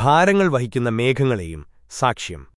ഭാരങ്ങൾ വഹിക്കുന്ന മേഘങ്ങളെയും സാക്ഷ്യം.